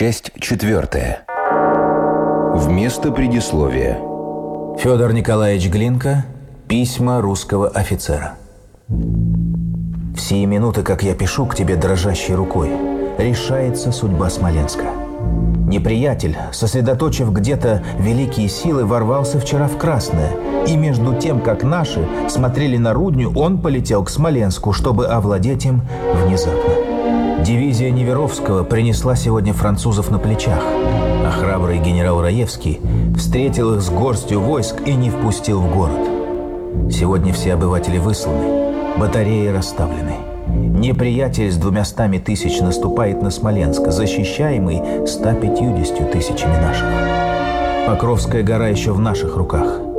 Часть четвертая. Вместо предисловия. Федор Николаевич Глинка. Письма русского офицера. В сие минуты, как я пишу к тебе дрожащей рукой, решается судьба Смоленска. Неприятель, сосредоточив где-то великие силы, ворвался вчера в Красное. И между тем, как наши смотрели на Рудню, он полетел к Смоленску, чтобы овладеть им внезапно. Дивизия Неверовского принесла сегодня французов на плечах, а храбрый генерал Раевский встретил их с горстью войск и не впустил в город. Сегодня все обыватели высланы, батареи расставлены. Неприятель с двумястами тысяч наступает на Смоленск, защищаемый 150 тысячами наших. Покровская гора еще в наших руках –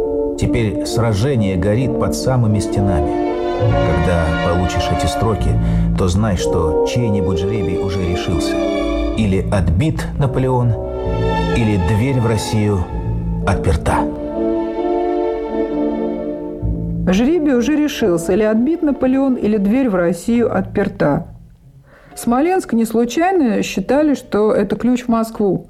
Теперь сражение горит под самыми стенами. Когда получишь эти строки, то знай, что чей-нибудь жребий уже решился. Или отбит Наполеон, или дверь в Россию отперта. Жребий уже решился. Или отбит Наполеон, или дверь в Россию отперта. Смоленск не случайно считали, что это ключ в Москву.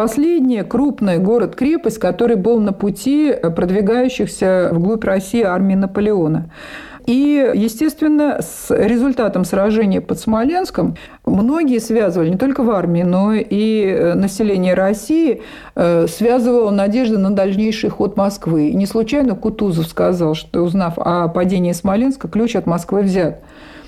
Последний крупный город-крепость, который был на пути э, продвигающихся вглубь России армии Наполеона. И, естественно, с результатом сражения под Смоленском многие связывали, не только в армии, но и э, население России э, связывало надежды на дальнейший ход Москвы. И не случайно Кутузов сказал, что, узнав о падении Смоленска, ключ от Москвы взят.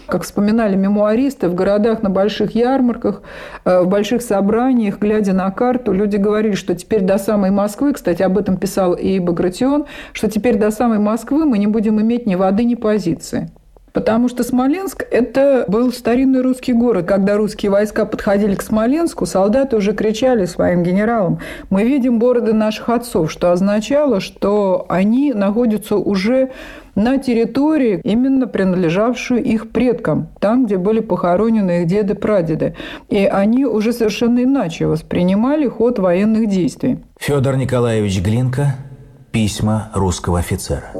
Как вспоминали мемуаристы, в городах на больших ярмарках, э, в больших собраниях, глядя на карту, люди говорили, что теперь до самой Москвы, кстати, об этом писал и Багратион, что теперь до самой Москвы мы не будем иметь ни воды, ни позиции. Потому что Смоленск – это был старинный русский город. Когда русские войска подходили к Смоленску, солдаты уже кричали своим генералам «Мы видим бороды наших отцов», что означало, что они находятся уже на территории, именно принадлежавшую их предкам, там, где были похоронены их деды-прадеды. И они уже совершенно иначе воспринимали ход военных действий. Федор Николаевич Глинка «Письма русского офицера».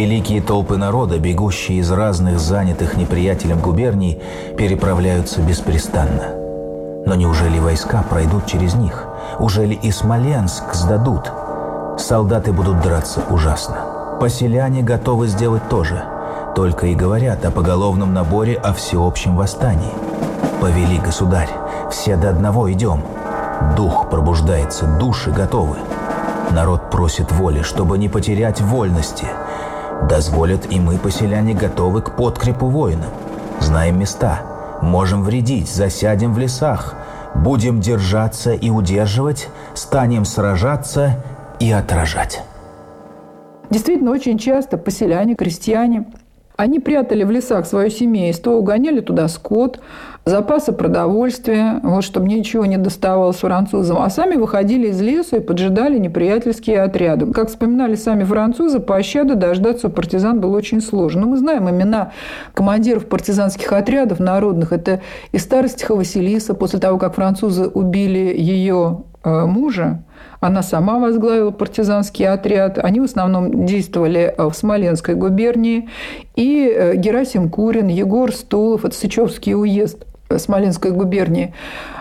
Великие толпы народа, бегущие из разных занятых неприятелем губерний, переправляются беспрестанно. Но неужели войска пройдут через них? Ужели и Смоленск сдадут? Солдаты будут драться ужасно. Поселяне готовы сделать то же. Только и говорят о поголовном наборе, о всеобщем восстании. «Повели, государь, все до одного идем». Дух пробуждается, души готовы. Народ просит воли, чтобы не потерять вольности – Дозволят и мы, поселяне, готовы к подкрепу воинам. Знаем места, можем вредить, засядем в лесах, будем держаться и удерживать, станем сражаться и отражать. Действительно, очень часто поселяне, крестьяне, они прятали в лесах свое семейство, угоняли туда скот, запасы продовольствия, вот чтобы ничего не доставалось французам, а сами выходили из лесу и поджидали неприятельские отряды. Как вспоминали сами французы, пощады дождаться у партизан было очень сложно. Но мы знаем имена командиров партизанских отрядов народных. Это и Старостиха Василиса, после того, как французы убили ее э, мужа, она сама возглавила партизанский отряд. Они в основном действовали э, в Смоленской губернии. И э, Герасим Курин, Егор Стулов, это Сычевский уезд – Смоленской губернии.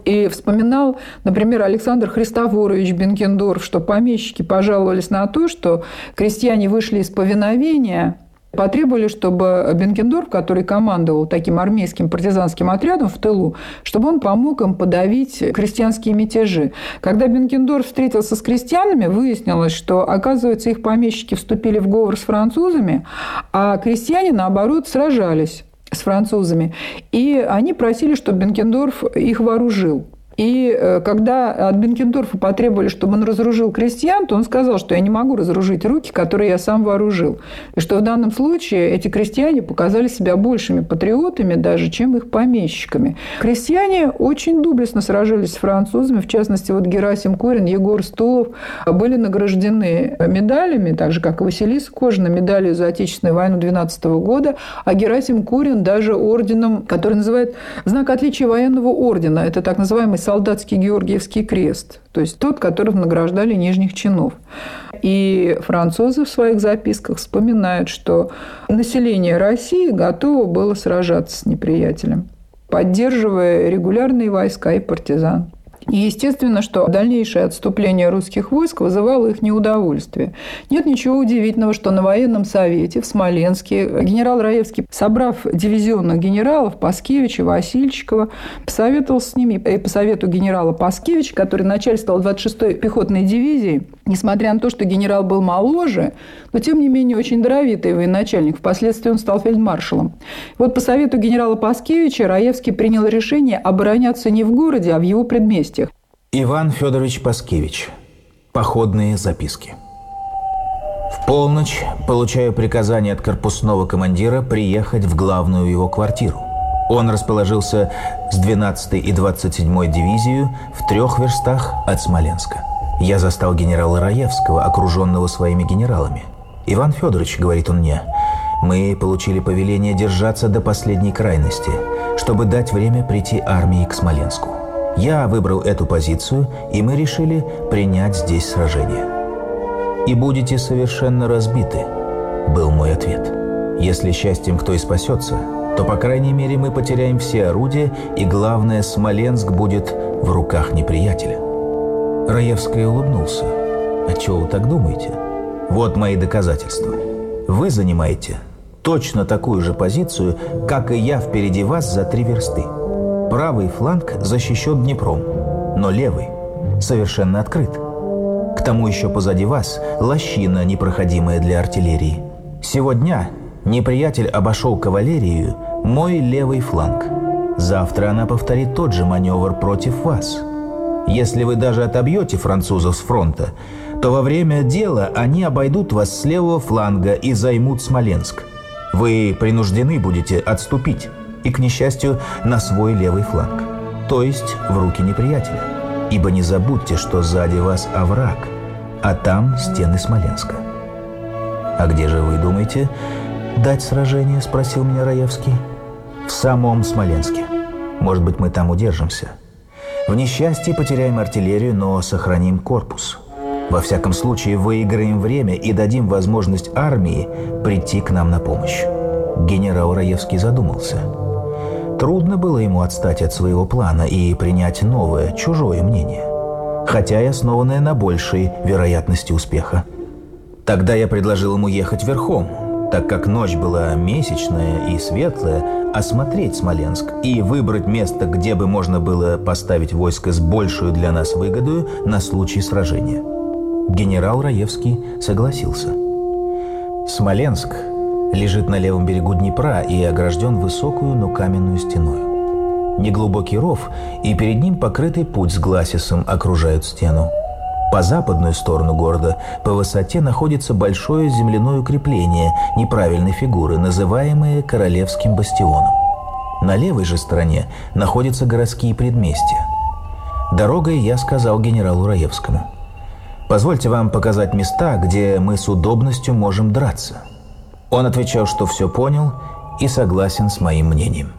И вспоминал, например, Александр Христофорович Бенкендорф, что помещики пожаловались на то, что крестьяне вышли из повиновения потребовали, чтобы Бенкендорф, который командовал таким армейским партизанским отрядом в тылу, чтобы он помог им подавить крестьянские мятежи. Когда Бенкендорф встретился с крестьянами, выяснилось, что, оказывается, их помещики вступили в говор с французами, а крестьяне, наоборот, сражались с французами. И они просили, чтобы Бенкендорф их вооружил. И э, когда от Бенкендорфа потребовали, чтобы он разоружил крестьян, то он сказал, что я не могу разоружить руки, которые я сам вооружил. И что в данном случае эти крестьяне показали себя большими патриотами даже, чем их помещиками. Крестьяне очень доблестно сражались с французами. В частности, вот Герасим Корин, Егор Стулов были награждены медалями, так же, как и Василиса Кожина, медалью за Отечественную войну 12 года. А Герасим Курин даже орденом, который называют знак отличия военного ордена. Это так называемый солдатский Георгиевский крест, то есть тот, которым награждали нижних чинов. И французы в своих записках вспоминают, что население России готово было сражаться с неприятелем, поддерживая регулярные войска и партизан. И естественно, что дальнейшее отступление русских войск вызывало их неудовольствие. Нет ничего удивительного, что на военном совете в Смоленске генерал Раевский, собрав дивизионных генералов Паскевича, Васильчикова, посоветовал с ними, и по совету генерала Паскевича, который начальствовал 26-й пехотной дивизии, Несмотря на то, что генерал был моложе, но тем не менее очень даровитый военачальник. Впоследствии он стал фельдмаршалом. Вот по совету генерала Паскевича Раевский принял решение обороняться не в городе, а в его предместьях. Иван Федорович Паскевич. Походные записки. В полночь получаю приказание от корпусного командира приехать в главную его квартиру. Он расположился с 12 и 27-й дивизию в трех верстах от Смоленска я застал генерала Раевского, окруженного своими генералами. «Иван Федорович», — говорит он мне, — «мы получили повеление держаться до последней крайности, чтобы дать время прийти армии к Смоленску. Я выбрал эту позицию, и мы решили принять здесь сражение». «И будете совершенно разбиты», — был мой ответ. «Если счастьем кто и спасется, то, по крайней мере, мы потеряем все орудия, и, главное, Смоленск будет в руках неприятеля». Раевский улыбнулся. «А чего вы так думаете? Вот мои доказательства. Вы занимаете точно такую же позицию, как и я впереди вас за три версты. Правый фланг защищен Днепром, но левый совершенно открыт. К тому еще позади вас лощина, непроходимая для артиллерии. Сегодня неприятель обошел кавалерию мой левый фланг. Завтра она повторит тот же маневр против вас. Если вы даже отобьете французов с фронта, то во время дела они обойдут вас с левого фланга и займут Смоленск. Вы принуждены будете отступить и, к несчастью, на свой левый фланг, то есть в руки неприятеля. Ибо не забудьте, что сзади вас овраг, а там стены Смоленска. «А где же вы думаете дать сражение?» – спросил меня Раевский. «В самом Смоленске. Может быть, мы там удержимся. В несчастье потеряем артиллерию, но сохраним корпус. Во всяком случае, выиграем время и дадим возможность армии прийти к нам на помощь. Генерал Раевский задумался. Трудно было ему отстать от своего плана и принять новое, чужое мнение, хотя и основанное на большей вероятности успеха. Тогда я предложил ему ехать верхом, так как ночь была месячная и светлая, осмотреть Смоленск и выбрать место, где бы можно было поставить войско с большую для нас выгодою на случай сражения. Генерал Раевский согласился. Смоленск лежит на левом берегу Днепра и огражден высокую, но каменную стеной. Неглубокий ров и перед ним покрытый путь с гласисом окружают стену. По западную сторону города по высоте находится большое земляное укрепление неправильной фигуры, называемое Королевским бастионом. На левой же стороне находятся городские предместья. Дорогой я сказал генералу Раевскому. «Позвольте вам показать места, где мы с удобностью можем драться». Он отвечал, что все понял и согласен с моим мнением.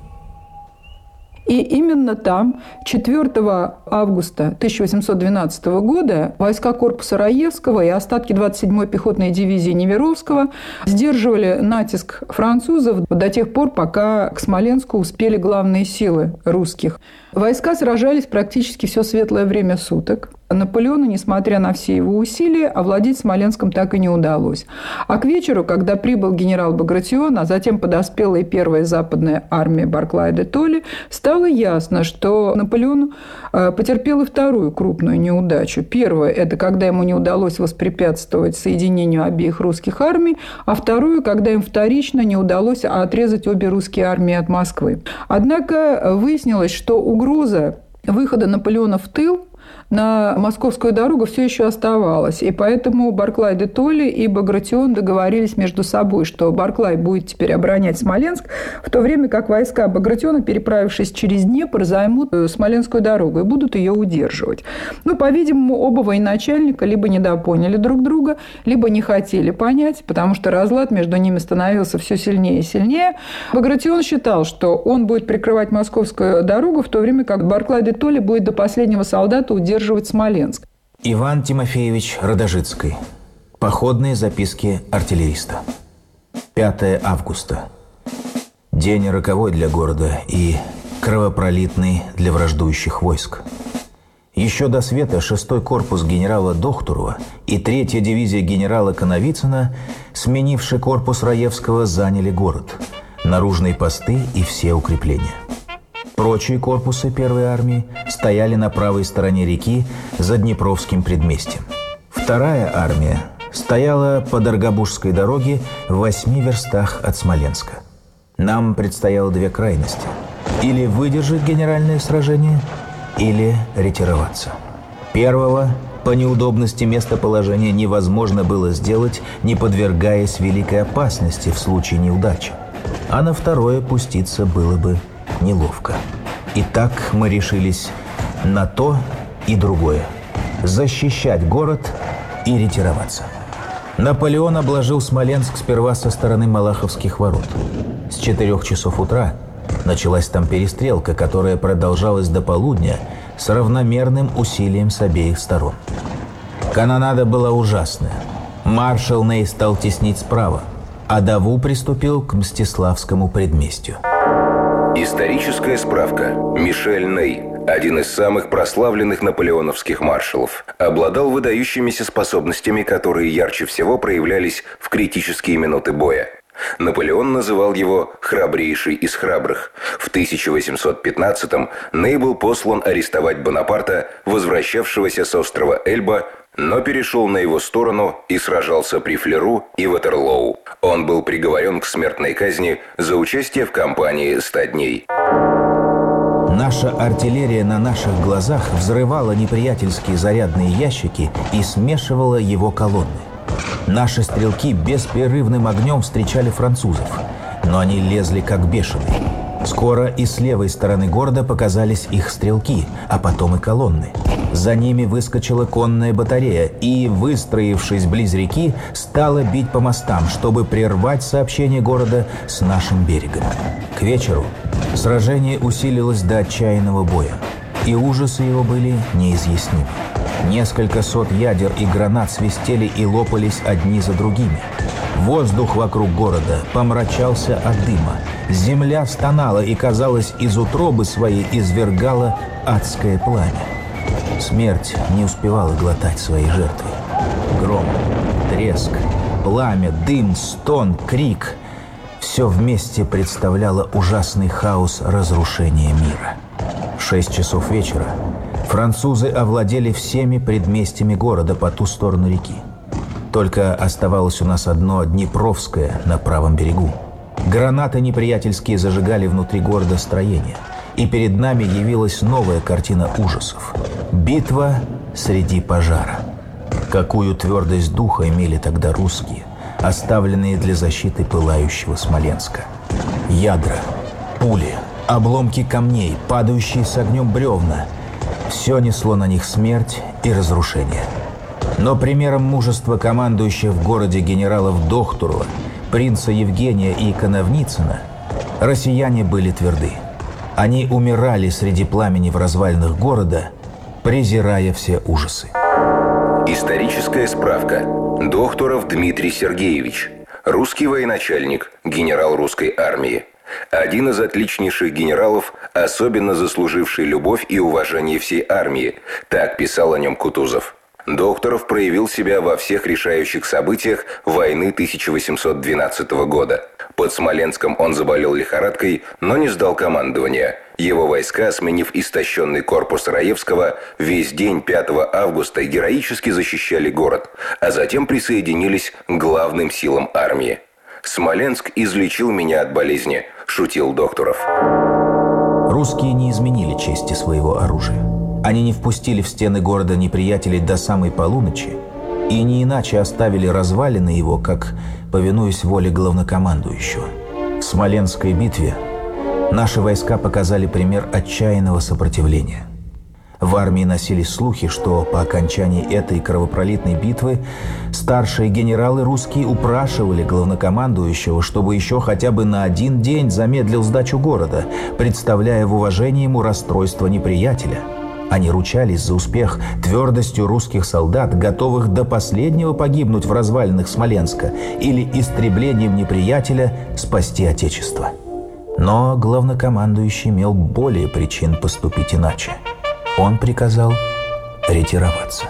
И именно там 4 августа 1812 года войска корпуса Раевского и остатки 27-й пехотной дивизии Неверовского сдерживали натиск французов до тех пор, пока к Смоленску успели главные силы русских. Войска сражались практически все светлое время суток. Наполеону, несмотря на все его усилия, овладеть Смоленском так и не удалось. А к вечеру, когда прибыл генерал Багратион, а затем подоспела и первая западная армия Барклая де Толли, стало ясно, что Наполеону э, потерпел и вторую крупную неудачу. Первая – это когда ему не удалось воспрепятствовать соединению обеих русских армий, а вторую – когда им вторично не удалось отрезать обе русские армии от Москвы. Однако выяснилось, что угроза выхода Наполеона в тыл на московскую дорогу все еще оставалось. И поэтому Барклай де Толли и Багратион договорились между собой, что Барклай будет теперь оборонять Смоленск, в то время как войска Багратиона, переправившись через Днепр, займут э, Смоленскую дорогу и будут ее удерживать. Ну, по-видимому, оба военачальника либо недопоняли друг друга, либо не хотели понять, потому что разлад между ними становился все сильнее и сильнее. Багратион считал, что он будет прикрывать московскую дорогу, в то время как Барклай де Толли будет до последнего солдата удерживать удерживать Смоленск. Иван Тимофеевич Родожицкий. Походные записки артиллериста. 5 августа. День роковой для города и кровопролитный для враждующих войск. Еще до света шестой корпус генерала Дохтурова и третья дивизия генерала Коновицына, сменивший корпус Раевского, заняли город, наружные посты и все укрепления – Прочие корпусы Первой армии стояли на правой стороне реки за Днепровским предместьем. Вторая армия стояла по Доргобужской дороге в восьми верстах от Смоленска. Нам предстояло две крайности. Или выдержать генеральное сражение, или ретироваться. Первого по неудобности местоположения невозможно было сделать, не подвергаясь великой опасности в случае неудачи. А на второе пуститься было бы неловко. Итак, мы решились на то и другое. Защищать город и ретироваться. Наполеон обложил Смоленск сперва со стороны Малаховских ворот. С четырех часов утра началась там перестрелка, которая продолжалась до полудня с равномерным усилием с обеих сторон. Канонада была ужасная. Маршал Ней стал теснить справа, а Даву приступил к Мстиславскому предместью. Историческая справка. Мишель Ней, один из самых прославленных наполеоновских маршалов, обладал выдающимися способностями, которые ярче всего проявлялись в критические минуты боя. Наполеон называл его «храбрейший из храбрых». В 1815-м Ней был послан арестовать Бонапарта, возвращавшегося с острова Эльба но перешел на его сторону и сражался при Флеру и Ватерлоу. Он был приговорен к смертной казни за участие в кампании ста дней». Наша артиллерия на наших глазах взрывала неприятельские зарядные ящики и смешивала его колонны. Наши стрелки беспрерывным огнем встречали французов, но они лезли как бешеные. Скоро и с левой стороны города показались их стрелки, а потом и колонны. За ними выскочила конная батарея и, выстроившись близ реки, стала бить по мостам, чтобы прервать сообщение города с нашим берегом. К вечеру сражение усилилось до отчаянного боя, и ужасы его были неизъяснимы. Несколько сот ядер и гранат свистели и лопались одни за другими – Воздух вокруг города помрачался от дыма. Земля стонала и, казалось, из утробы своей извергала адское пламя. Смерть не успевала глотать свои жертвы. Гром, треск, пламя, дым, стон, крик – все вместе представляло ужасный хаос разрушения мира. В 6 часов вечера французы овладели всеми предместьями города по ту сторону реки. Только оставалось у нас одно Днепровское на правом берегу. Гранаты неприятельские зажигали внутри города строения. И перед нами явилась новая картина ужасов. Битва среди пожара. Какую твердость духа имели тогда русские, оставленные для защиты пылающего Смоленска. Ядра, пули, обломки камней, падающие с огнем бревна. Все несло на них смерть и разрушение – но примером мужества командующих в городе генералов Дохтурова, принца Евгения и Коновницына россияне были тверды. Они умирали среди пламени в развалинах города, презирая все ужасы. Историческая справка. Дохтуров Дмитрий Сергеевич. Русский военачальник, генерал русской армии. Один из отличнейших генералов, особенно заслуживший любовь и уважение всей армии. Так писал о нем Кутузов. Докторов проявил себя во всех решающих событиях войны 1812 года. Под Смоленском он заболел лихорадкой, но не сдал командования. Его войска, сменив истощенный корпус Раевского, весь день 5 августа героически защищали город, а затем присоединились к главным силам армии. «Смоленск излечил меня от болезни», – шутил Докторов. Русские не изменили чести своего оружия. Они не впустили в стены города неприятелей до самой полуночи и не иначе оставили развалины его, как повинуясь воле главнокомандующего. К Смоленской битве наши войска показали пример отчаянного сопротивления. В армии носились слухи, что по окончании этой кровопролитной битвы старшие генералы русские упрашивали главнокомандующего, чтобы еще хотя бы на один день замедлил сдачу города, представляя в уважении ему расстройство неприятеля – они ручались за успех твердостью русских солдат, готовых до последнего погибнуть в развалинах Смоленска или истреблением неприятеля спасти Отечество. Но главнокомандующий имел более причин поступить иначе. Он приказал ретироваться.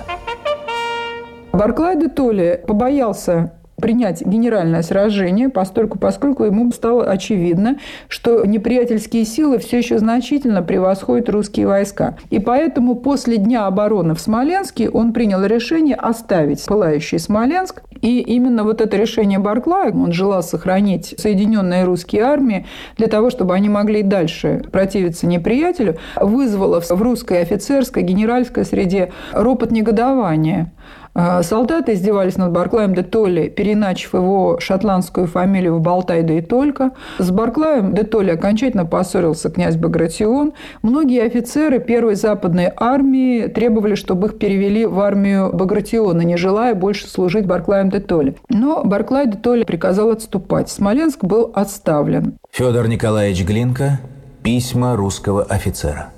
Барклай де Толли побоялся принять генеральное сражение, поскольку поскольку ему стало очевидно, что неприятельские силы все еще значительно превосходят русские войска. И поэтому после дня обороны в Смоленске он принял решение оставить пылающий Смоленск. И именно вот это решение Барклая, он желал сохранить Соединенные русские армии для того, чтобы они могли и дальше противиться неприятелю, вызвало в русской офицерской, генеральской среде ропот негодования. А, солдаты издевались над Барклаем де Толли, переначив его шотландскую фамилию в Болтай да и только. С Барклаем де Толли окончательно поссорился князь Багратион. Многие офицеры первой западной армии требовали, чтобы их перевели в армию Багратиона, не желая больше служить Барклаем де Толли. Но Барклай де Толли приказал отступать. Смоленск был отставлен. Федор Николаевич Глинка «Письма русского офицера».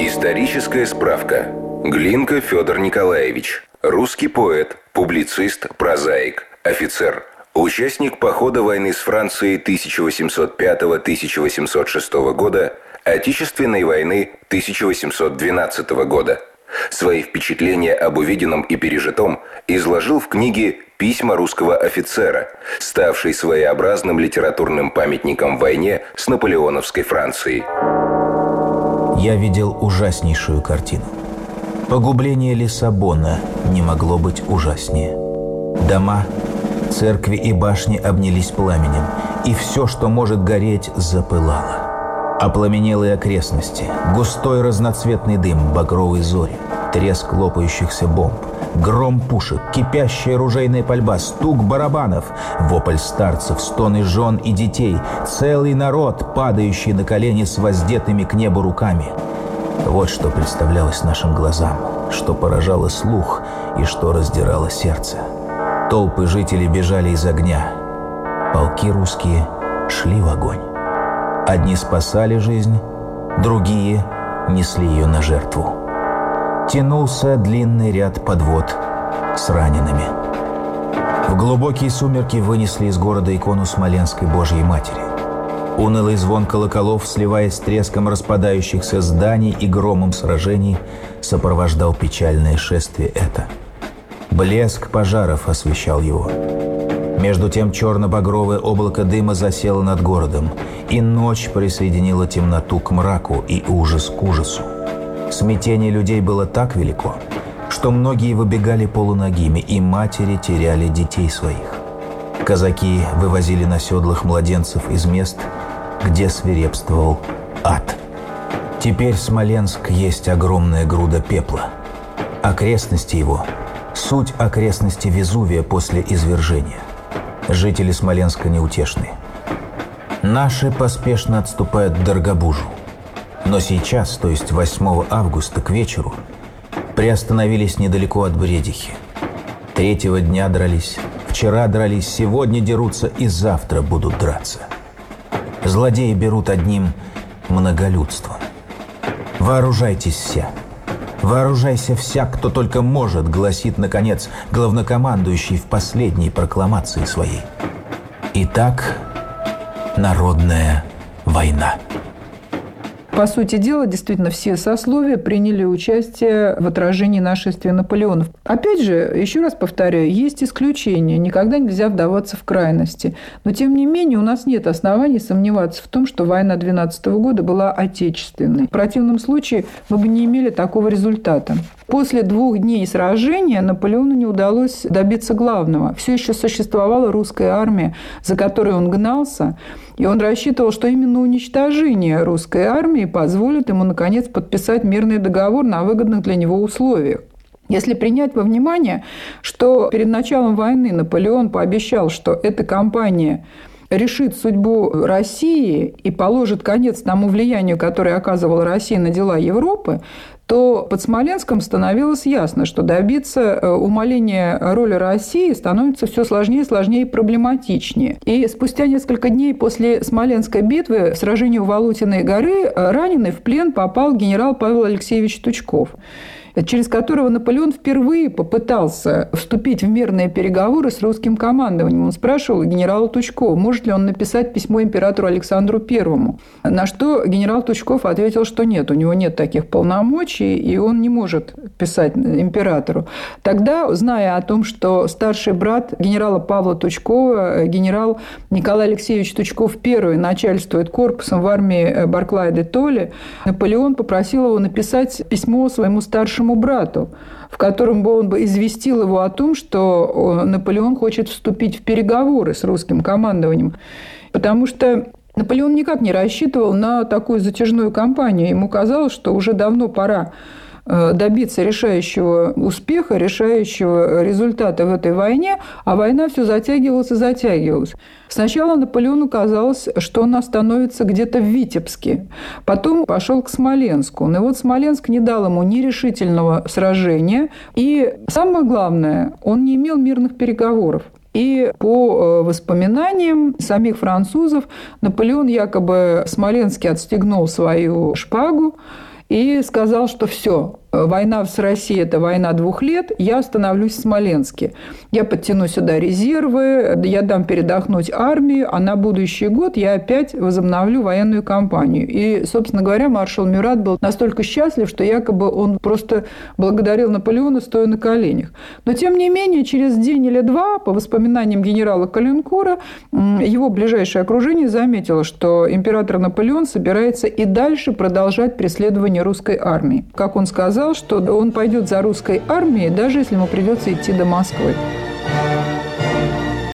Историческая справка – Глинка Федор Николаевич. Русский поэт, публицист, прозаик, офицер. Участник похода войны с Францией 1805-1806 года, Отечественной войны 1812 года. Свои впечатления об увиденном и пережитом изложил в книге «Письма русского офицера», ставшей своеобразным литературным памятником войне с наполеоновской Францией. Я видел ужаснейшую картину – Погубление Лиссабона не могло быть ужаснее. Дома, церкви и башни обнялись пламенем, и все, что может гореть, запылало. Опламенелые окрестности, густой разноцветный дым багровой зори, треск лопающихся бомб, гром пушек, кипящая ружейная пальба, стук барабанов, вопль старцев, стоны жен и детей, целый народ, падающий на колени с воздетыми к небу руками – вот что представлялось нашим глазам, что поражало слух и что раздирало сердце. Толпы жителей бежали из огня. Полки русские шли в огонь. Одни спасали жизнь, другие несли ее на жертву. Тянулся длинный ряд подвод с ранеными. В глубокие сумерки вынесли из города икону Смоленской Божьей Матери – Унылый звон колоколов, сливаясь с треском распадающихся зданий и громом сражений, сопровождал печальное шествие это. Блеск пожаров освещал его. Между тем черно-багровое облако дыма засело над городом, и ночь присоединила темноту к мраку и ужас к ужасу. Смятение людей было так велико, что многие выбегали полуногими, и матери теряли детей своих казаки вывозили на седлах младенцев из мест, где свирепствовал ад. Теперь Смоленск есть огромная груда пепла. Окрестности его – суть окрестности Везувия после извержения. Жители Смоленска неутешны. Наши поспешно отступают к Дорогобужу. Но сейчас, то есть 8 августа к вечеру, приостановились недалеко от Бредихи. Третьего дня дрались, Вчера дрались, сегодня дерутся и завтра будут драться. Злодеи берут одним многолюдством. Вооружайтесь все. Вооружайся вся, кто только может, гласит, наконец, главнокомандующий в последней прокламации своей. Итак, народная война. По сути дела, действительно, все сословия приняли участие в отражении нашествия Наполеонов. Опять же, еще раз повторяю, есть исключения, никогда нельзя вдаваться в крайности. Но, тем не менее, у нас нет оснований сомневаться в том, что война 12 года была отечественной. В противном случае мы бы не имели такого результата. После двух дней сражения Наполеону не удалось добиться главного. Все еще существовала русская армия, за которой он гнался – и он рассчитывал, что именно уничтожение русской армии позволит ему, наконец, подписать мирный договор на выгодных для него условиях. Если принять во внимание, что перед началом войны Наполеон пообещал, что эта кампания решит судьбу России и положит конец тому влиянию, которое оказывала Россия на дела Европы, то под Смоленском становилось ясно, что добиться э, умаления роли России становится все сложнее, сложнее и проблематичнее. И спустя несколько дней после Смоленской битвы в сражении у Валутиной горы э, раненый в плен попал генерал Павел Алексеевич Тучков. Э, через которого Наполеон впервые попытался вступить в мирные переговоры с русским командованием. Он спрашивал генерала Тучкова, может ли он написать письмо императору Александру Первому, на что генерал Тучков ответил, что нет, у него нет таких полномочий, и он не может писать императору. Тогда, зная о том, что старший брат генерала Павла Тучкова, э, генерал Николай Алексеевич Тучков Первый, начальствует корпусом в армии э, Барклая де Толли, Наполеон попросил его написать письмо своему старшему старшему брату, в котором бы он бы известил его о том, что Наполеон хочет вступить в переговоры с русским командованием. Потому что Наполеон никак не рассчитывал на такую затяжную кампанию. Ему казалось, что уже давно пора Э, добиться решающего успеха, решающего результата в этой войне, а война все затягивалась и затягивалась. Сначала Наполеону казалось, что он остановится где-то в Витебске, потом пошел к Смоленску. Но вот Смоленск не дал ему ни решительного сражения, и самое главное, он не имел мирных переговоров. И по э, воспоминаниям самих французов, Наполеон якобы Смоленский отстегнул свою шпагу и сказал, что все, Э, война с Россией – это война двух лет, я остановлюсь в Смоленске. Я подтяну сюда резервы, я дам передохнуть армии, а на будущий год я опять возобновлю военную кампанию. И, собственно говоря, маршал Мюрат был настолько счастлив, что якобы он просто благодарил Наполеона, стоя на коленях. Но, тем не менее, через день или два, по воспоминаниям генерала Калинкура, его ближайшее окружение заметило, что император Наполеон собирается и дальше продолжать преследование русской армии. Как он сказал, сказал, что он пойдет за русской армией, даже если ему придется идти до Москвы.